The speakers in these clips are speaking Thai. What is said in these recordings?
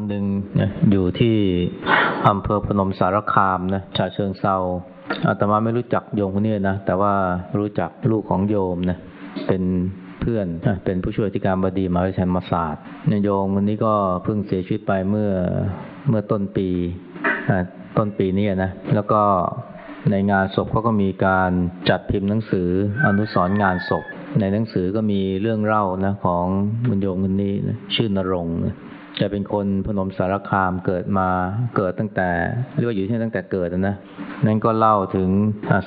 คนหนึ่งนะอยู่ที่อำเภอพนมสารคามนะชาเชิงเซาอาตมาไม่รู้จักโยมคนนี้นะ แต่ว่ารู้จักลูกของโยมนะเป็นเพื่อนเป็นผู้ช่วยที่การบดีมหาวิทยาลัยธรรมศาสตร์โยมคนนี้ก็เพิ่งเสียชีวิตไปเมื่อเมื่อต้นปีต้นปีนี้นะแล้วก็ในงานศพเขาก็มีการจัดพิมพ์หนังสืออนุสรงานศพ ในหนังสือก็มีเรื่องเล่านะของบุญโยมคนนี้นะชื่อนรงนะ จะเป็นคนพนมสารคามเกิดมาเกิดตั้งแต่เรียกว่าอยู่ที่ตั้งแต่เกิดนะนั่นก็เล่าถึง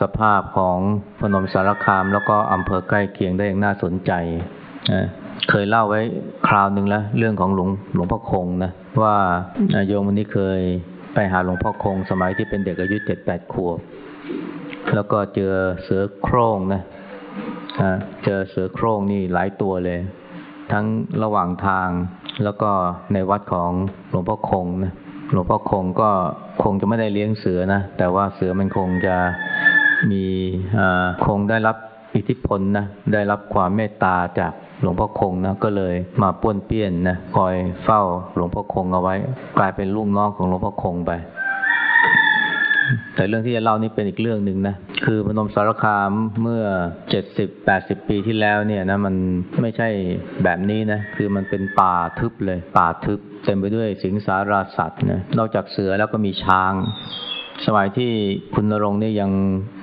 สภาพของพนมสารคาม แล้วก็อำเภอใกล้เคียงได้อย่างน่าสนใจเคยเล่าไว้คราวหนึ่งแล้ว เรื่องของหลวงหลวงพ่อคงนะว่าโยมวันนี้เคยไปหาหลวงพ่อคง สมัยที่เป็นเด็กอายุเจ็ดแปดขวบ แล้วก็เจอเสือโคร่งนะเจอเสือโคร่งนี่หลายตัวเลย ทั้งระหว่างทาง แล้วก็ในวัดของหลวงพ่อคงนะหลวงพ่อคงก็คงจะไม่ได้เลี้ยงเสือนะ แต่ว่าเสือมันคงจะมีคงได้รับอิทธิพลนะได้รับความเมตตาจากหลวงพ่อคงนะก็เลยมาป้วนเปี้ยนนะคอยเฝ้าหลวงพ่อคงเอาไว้ กลายเป็นลูกน้องของหลวงพ่อคงไป แต่เรื่องที่จะเล่านี่เป็นอีกเรื่องหนึ่งนะ คือพนมสารคามเมื่อเจ็ดสิบแปดสิบปีที่แล้วเนี่ยนะมันไม่ใช่แบบนี้นะ คือมันเป็นป่าทึบเลย ป่าทึบเต็มไปด้วยสิงสาราสัตว์นะ นอกจากเสือแล้วก็มีช้าง สมัยที่คุณนรงค์นี่ยัง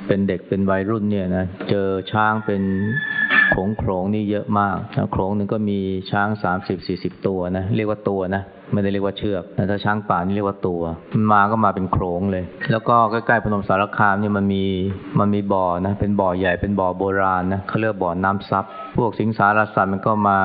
เป็นเด็กเป็นวัยรุ่นเนี่ยนะ เจอช้างเป็น โขงโขงนี่เยอะมากโขงหนึ่งก็มีช้างสามสิบสี่สิบตัวนะเรียกว่าตัวนะไม่ได้เรียกว่าเชือกแต่ถ้าช้างป่านี่เรียกว่าตัว มันมาก็มาเป็นโขงเลย แล้วก็ใกล้ๆพนมสารคามนี่มันมีมันมีบ่อนะเป็นบ่อใหญ่เป็นบ่อโบราณนะเขาเรียกบ่อน้ำซับพวกสิงสารสัตว์มันก็มา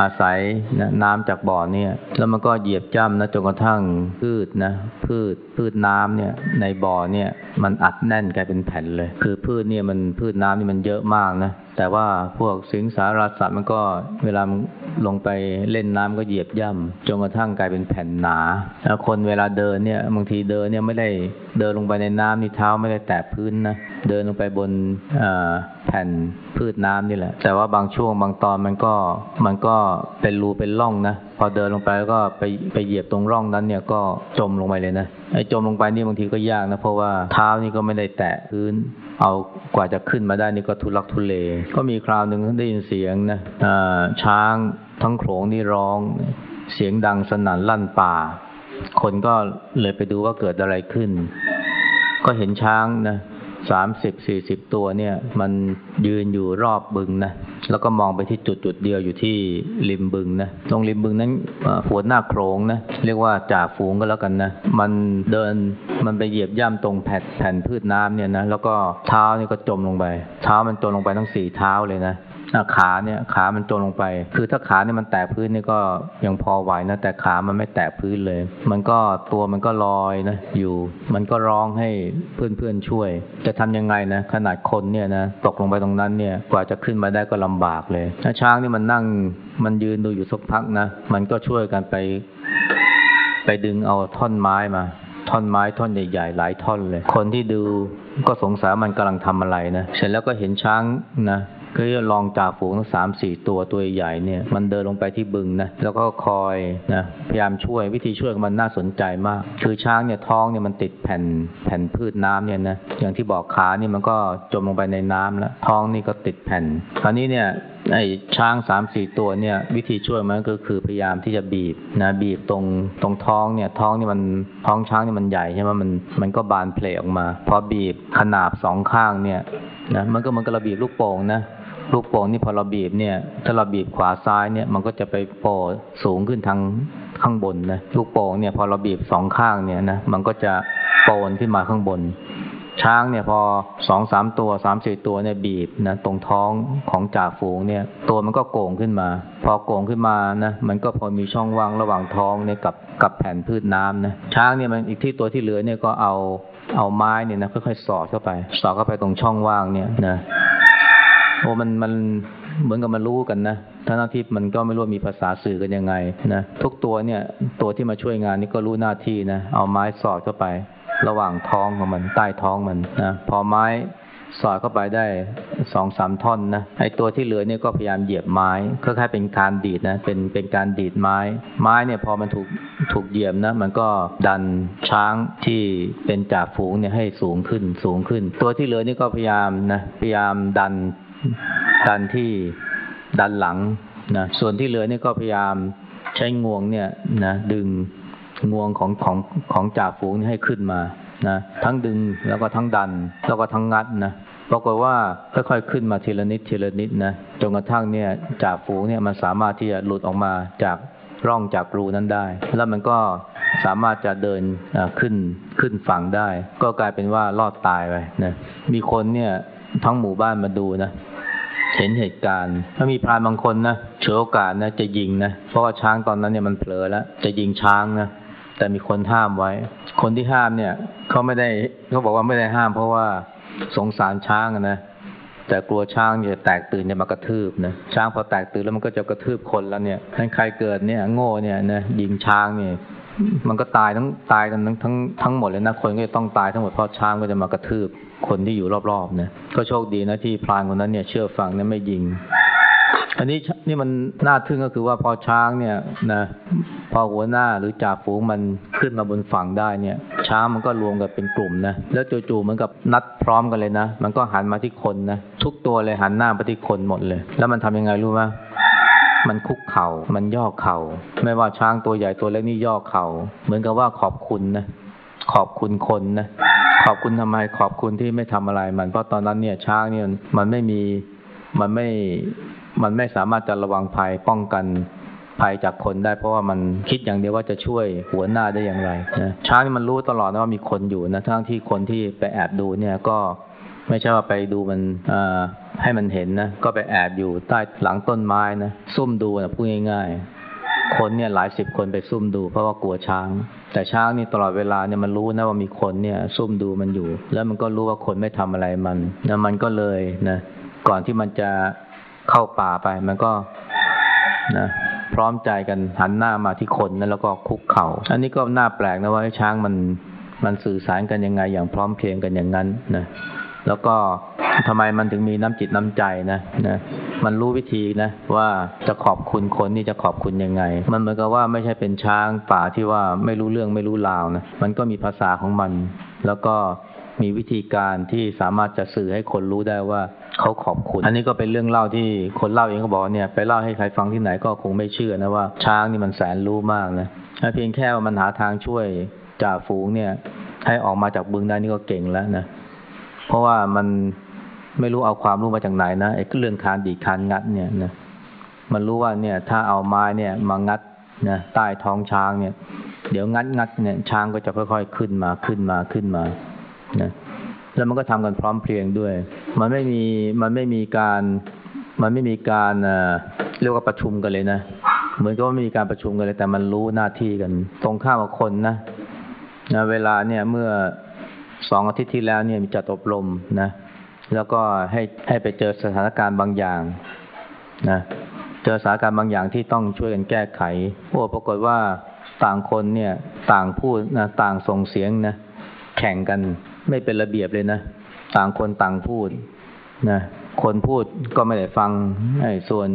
อาศัยนะน้ำจากบ่อเนี่ย แล้วมันก็เหยียบจ้ำนะจนกระทั่งพืชนะพืชพืชน้ำเนี่ย ในบ่อเนี่ยมันอัดแน่นกลายเป็นแผ่นเลย คือพืชเนี่ยมันพืชน้ำนี่มันเยอะมากนะแต่ว่าพวกสิงสารสัตว์มันก็เวลาลงไปเล่นน้ำก็เหยียบย่ำจนกระทั่งกลายเป็นแผ่นหนาแล้วคนเวลาเดินเนี่ยบางทีเดินเนี่ยไม่ได้เดินลงไปในน้ำนี่เท้าไม่ได้แตะพื้นนะเดินลงไปบน แผ่นพืชน้ำนี่แหละ แต่ว่าบางช่วงบางตอนมันก็มันก็เป็นรูเป็นร่องนะ พอเดินลงไปแล้วก็ไปไปเหยียบตรงร่องนั้นเนี่ยก็จมลงไปเลยนะ ไอ้จมลงไปนี่บางทีก็ยากนะ เพราะว่าเท้านี่ก็ไม่ได้แตะพื้น เอากว่าจะขึ้นมาได้นี่ก็ทุลักทุเล ก็มีคราวหนึ่งได้ยินเสียงนะช้างทั้งโขงนี่ร้อง เสียงดังสนั่นลั่นป่า คนก็เลยไปดูว่าเกิดอะไรขึ้น ก็เห็นช้างนะ สามสิบสี่สิบตัวเนี่ย มันยืนอยู่รอบบึงนะ แล้วก็มองไปที่จุดจุดเดียวอยู่ที่ริมบึงนะ ตรงริมบึงนั้นหัวหน้าโครงนะ เรียกว่าจ่าฝูงก็แล้วกันนะ มันเดินมันไปเหยียบย่ำตรงแผ่นแผ่นพืชน้ำเนี่ยนะ แล้วก็เท้านี่ก็จมลงไป เท้ามันจมลงไปทั้งสี่เท้าเลยนะ ขาเนี่ยขามันจมลงไป คือถ้าขาเนี่ยมันแตะพื้นนี่ก็ยังพอไหวนะแต่ขามันไม่แตะพื้นเลย มันก็ตัวมันก็ลอยนะอยู่ มันก็ร้องให้เพื่อนๆช่วย จะทำยังไงนะขนาดคนเนี่ยนะตกลงไปตรงนั้นเนี่ยกว่าจะขึ้นมาได้ก็ลำบากเลยถ้าช้างนี่มันนั่งมันยืนดูอยู่สักพักนะมันก็ช่วยกันไป ไปดึงเอาท่อนไม้มาท่อนไม้ท่อนใหญ่ๆหลายท่อนเลย คนที่ดูก็สงสัยมันกำลังทำอะไรนะเสร็จแล้วก็เห็นช้างนะ ก็ลองจากฝูงทั้งสามสี่ตัวตัวใหญ่เนี่ย มันเดินลงไปที่บึงนะแล้วก็คอยนะพยายามช่วยวิธีช่วยมันน่าสนใจมาก คือช้างเนี่ยท้องเนี่ยมันติดแผ่นแผ่นพืชน้ำเนี่ยนะอย่างที่บอกขานี่มันก็จมลงไปในน้ำแล้วท้องนี่ก็ติดแผ่นคราวนี้เนี่ยไอ้ช้างสามสี่ตัวเนี่ย วิธีช่วยมันก็คือพยายามที่จะบีบนะบีบตรงตรงท้องเนี่ยท้องนี่มันท้องช้างนี่มันใหญ่ใช่ไหมมันมันก็บานเพลออกมา พอบีบขนาบสองข้างเนี่ยนะมันก็มันก็ระบีบลูกโป่งนะ ลูกโป่งนี่พอเราบีบเนี่ย ถ้าเราบีบขวาซ้ายเนี่ย มันก็จะไปโป่สูงขึ้นทางข้างบนนะลูกโป่งเนี่ยพอเราบีบสองข้างเนี่ยนะมันก็จะโปนขึ้นมาข้างบน ช้างเนี่ยพอสองสามตัวสามสี่ตัวเนี่ยบีบนะตรงท้องของจ่าฝูงเนี่ย ตัวมันก็โก่งขึ้นมา พอโก่งขึ้นมานะมันก็พอมีช่องว่างระหว่างท้องเนี่ยกับกับแผ่นพืชน้ำนะช้างเนี่ยมันอีกที่ตัวที่เหลือเนี่ยก็เอาเอาไม้เนี่ยนะค่อยๆสอดเข้าไป สอดเข้าไปตรงช่องว่างเนี่ยนะ โอ้มันมันเหมือนกับมันรู้กันนะทั้งที่มันก็ไม่รู้มีภาษาสื่อกันยังไงนะทุกตัวเนี่ยตัวที่มาช่วยงานนี่ก็รู้หน้าที่นะเอาไม้สอดเข้าไป ระหว่างท้องของมันใต้ท้องมันนะพอไม้สอดเข้าไปได้สองสามท่อนนะไอตัวที่เหลือเนี่ยก็พยายามเหยียบไม้คล้ายๆเป็นการดีดนะเป็นเป็นการดีดไม้ ไม้เนี่ยพอมันถูกถูกเหยียบนะมันก็ดันช้างที่เป็นจ่าฝูงเนี่ยให้สูงขึ้นสูงขึ้น ตัวที่เหลือนี่ก็พยายามนะพยายามดัน ดันที่ดันหลังนะส่วนที่เหลือนี่ก็พยายามใช้งวงเนี่ยนะดึงงวงของของของจ่าฝูงให้ขึ้นมานะทั้งดึงแล้วก็ทั้งดัน แล้วก็ทั้งงัดนะปรากฏว่าค่อยๆขึ้นมาทีละนิดทีละนิดนะจนกระทั่งเนี่ยจ่าฝูงเนี่ยมันสามารถที่จะหลุดออกมาจากร่องจากรูนั้นได้ แล้วมันก็สามารถจะเดินขึ้นขึ้นฝั่งได้ ก็กลายเป็นว่ารอดตายไปนะมีคนเนี่ยทั้งหมู่บ้านมาดูนะ เห็นเหตุการณ์ถ้ามีพรานบางคนนะเฉลโอกาสนะจะยิงนะเพราะว่าช้างตอนนั้นเนี่ยมันเผลอแล้ว จะยิงช้างนะแต่มีคนห้ามไว้ คนที่ห้ามเนี่ยเขาไม่ได้เขาบอกว่าไม่ได้ห้าม เพราะว่าสงสารช้างนะแต่กลัวช้างจะแตกตื่นจะมากระทืบนะช้างพอแตกตื่นแล้วมันก็จะกระทืบคนแล้วเนี่ยใครเกิดเนี่ย โง่เนี่ยนะยิงช้างเนี่ย มันก็ตายทั้งตายกันทั้งทั้งทั้งหมดเลยนะ คนก็จะต้องตายทั้งหมดเพราะช้างก็จะมากระทืบคนที่อยู่รอบๆนะก็โชคดีนะที่พรานคนนั้นเนี่ยเชื่อฟังนะไม่ยิง อันนี้นี่มันน่าทึ่งก็คือว่าพอช้างเนี่ยนะพอหัวหน้าหรือจ่าฝูงมันขึ้นมาบนฝั่งได้เนี่ย ช้างมันก็รวมกันเป็นกลุ่มนะแล้วจู่ๆเหมือนกับนัดพร้อมกันเลยนะมันก็หันมาที่คนนะทุกตัวเลยหันหน้าไปที่คนหมดเลย แล้วมันทำยังไงรู้ไหม มันคุกเขา่า มันย่อเขา่า ไม่ว่าช้างตัวใหญ่ตัวเล็กนี่ย่อเขา่า เหมือนกับว่าขอบคุณนะ ขอบคุณคนนะ ขอบคุณทำไม ขอบคุณที่ไม่ทำอะไรมัน เพราะตอนนั้นเนี่ยช้างเนี่ยมันไม่มี มันไม่ มันไม่สามารถจะระวังภัยป้องกันภัยจากคนได้เพราะว่ามันคิดอย่างเดียวว่าจะช่วยหัวหน้าได้อย่างไรนะช้างนี่มันรู้ตลอดนะว่ามีคนอยู่นะทั้งที่คนที่ไปแอบดูเนี่ยก็ไม่ใช่ว่าไปดูมัน ให้มันเห็นนะ ก็ไปแอบอยู่ใต้หลังต้นไม้นะ ซุ่มดูนะพูดง่ายๆ คนเนี่ยหลายสิบคนไปซุ่มดูเพราะว่ากลัวช้าง แต่ช้างนี่ตลอดเวลาเนี่ยมันรู้นะว่ามีคนเนี่ย ซุ่มดูมันอยู่ แล้วมันก็รู้ว่าคนไม่ทำอะไรมันนะมันก็เลยนะ ก่อนที่มันจะเข้าป่าไป มันก็นะพร้อมใจกันหันหน้ามาที่คนนะแล้วก็คุกเขา่า อันนี้ก็น่าแปลกนะว่าช้างมันมันสื่อสารกันยังไงอย่างพร้อมเพรียงกันอย่างนั้นนะ แล้วก็ ทำไมมันถึงมีน้ำจิตน้ำใจนะนะ มันรู้วิธีนะว่าจะขอบคุณคนนี่จะขอบคุณยังไง มันเหมือนกับว่าไม่ใช่เป็นช้างป่าที่ว่าไม่รู้เรื่องไม่รู้ราวนะ มันก็มีภาษาของมัน แล้วก็มีวิธีการที่สามารถจะสื่อให้คนรู้ได้ว่าเขาขอบคุณ อันนี้ก็เป็นเรื่องเล่าที่คนเล่าเองก็บอกเนี่ยไปเล่าให้ใครฟังที่ไหนก็คงไม่เชื่อนะว่าช้างนี่มันแสนรู้มากนะเพียงแค่ว่ามันหาทางช่วยจ่าฝูงเนี่ย ให้ออกมาจากบึงได้นี่ก็เก่งแล้วนะ เพราะว่ามัน ไม่รู้เอาความรู้มาจากไหนนะไอ้เรื่องคานดีคานงัดเนี่ยนะมันรู้ว่าเนี่ย ถ้าเอาไม้เนี่ย มางัดนะใต้ท้องช้างเนี่ย เดี๋ยวงัดงัดเนี่ย ช้างก็จะค่อยๆขึ้นมาขึ้นมาขึ้นมานะแล้วมันก็ทำกันพร้อมเพรียงด้วย มันไม่มีมันไม่มีการ มันไม่มีการเรียกว่าประชุมกันเลยนะเหมือนกับว่าไม่มีการประชุมกันเลย แต่มันรู้หน้าที่กัน ตรงข้ามกับคนนะนะเวลาเนี่ยเมื่อสองอาทิตย์ที่แล้วเนี่ยมีจัดอบรมนะ แล้วก็ให้ให้ไปเจอสถานการณ์บางอย่างนะเจอสถานการณ์บางอย่างที่ต้องช่วยกันแก้ไขโอ้ปรากฏว่าต่างคนเนี่ย ต่างพูดนะต่างส่งเสียงนะแข่งกันไม่เป็นระเบียบเลยนะต่างคนต่างพูดนะคนพูดก็ไม่ได้ฟังไอ้ส่วน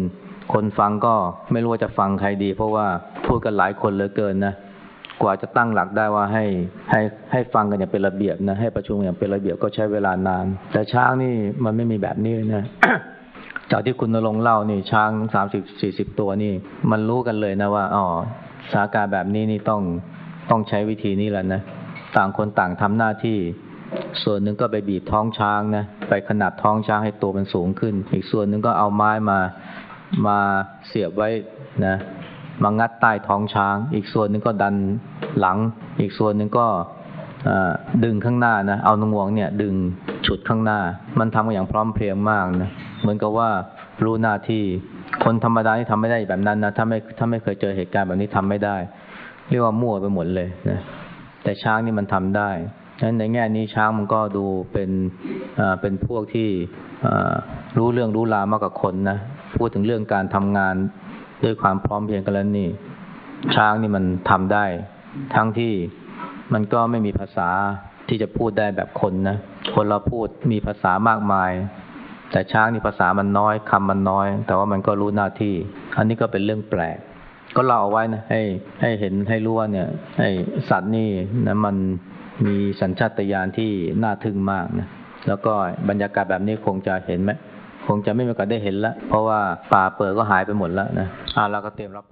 คนฟังก็ไม่รู้ว่าจะฟังใครดี เพราะว่าพูดกันหลายคนเหลือเกินนะ กว่าจะตั้งหลักได้ว่าให้ให้ให้ฟังกันอย่างเป็นระเบียบนะให้ประชุมอย่างเป็นระเบียบก็ใช้เวลานาน แต่ช้างนี่มันไม่มีแบบนี้เลยนะจากที่คุณนรงเล่านี่ช้างสามสิบสี่สิบตัวนี่ มันรู้กันเลยนะว่าอ๋อสถานการณ์แบบนี้นี่ต้องต้องใช้วิธีนี้แหละนะต่างคนต่างทำหน้าที่ ส่วนหนึ่งก็ไปบีบท้องช้างนะไปขนาดท้องช้างให้ตัวมันสูงขึ้น อีกส่วนหนึ่งก็เอาไม้มามาเสียบไว้นะ มางัดใต้ท้องช้าง อีกส่วนหนึ่งก็ดันหลัง อีกส่วนหนึ่งก็ดึงข้างหน้านะ เอานงวงเนี่ย ดึงฉุดข้างหน้า มันทำกันอย่างพร้อมเพรียงมากนะ เหมือนกับว่ารู้หน้าที่ คนธรรมดาที่ทำไม่ได้แบบนั้นนะ ถ้าไม่ถ้าไม่เคยเจอเหตุการณ์แบบนี้ทำไม่ได้ เรียกว่ามั่วไปหมดเลยนะ แต่ช้างนี่มันทำได้นั้นในแง่นี้ช้างมันก็ดูเป็นเป็นพวกที่รู้เรื่องรู้ราวมากกว่าคนนะ พูดถึงเรื่องการทำงาน ด้วยความพร้อมเพียงกันแล้วนี่ ช้างนี่มันทำได้ ทั้งที่มันก็ไม่มีภาษาที่จะพูดได้แบบคนนะ คนเราพูดมีภาษามากมาย แต่ช้างนี่ภาษามันน้อยคำมันน้อย แต่ว่ามันก็รู้หน้าที่ อันนี้ก็เป็นเรื่องแปลก ก็เล่าเอาไว้นะให้ให้เห็นให้รู้ว่าเนี่ยไอ้สัตว์นี่นะมันมีสัญชาตญาณที่น่าทึ่งมากนะแล้วก็บรรยากาศแบบนี้คงจะเห็นไหม คงจะไม่มีโอกาสได้เห็นละเพราะว่าป่าเปิดก็หายไปหมดแล้วนะอ่าเราก็เตรียมรับ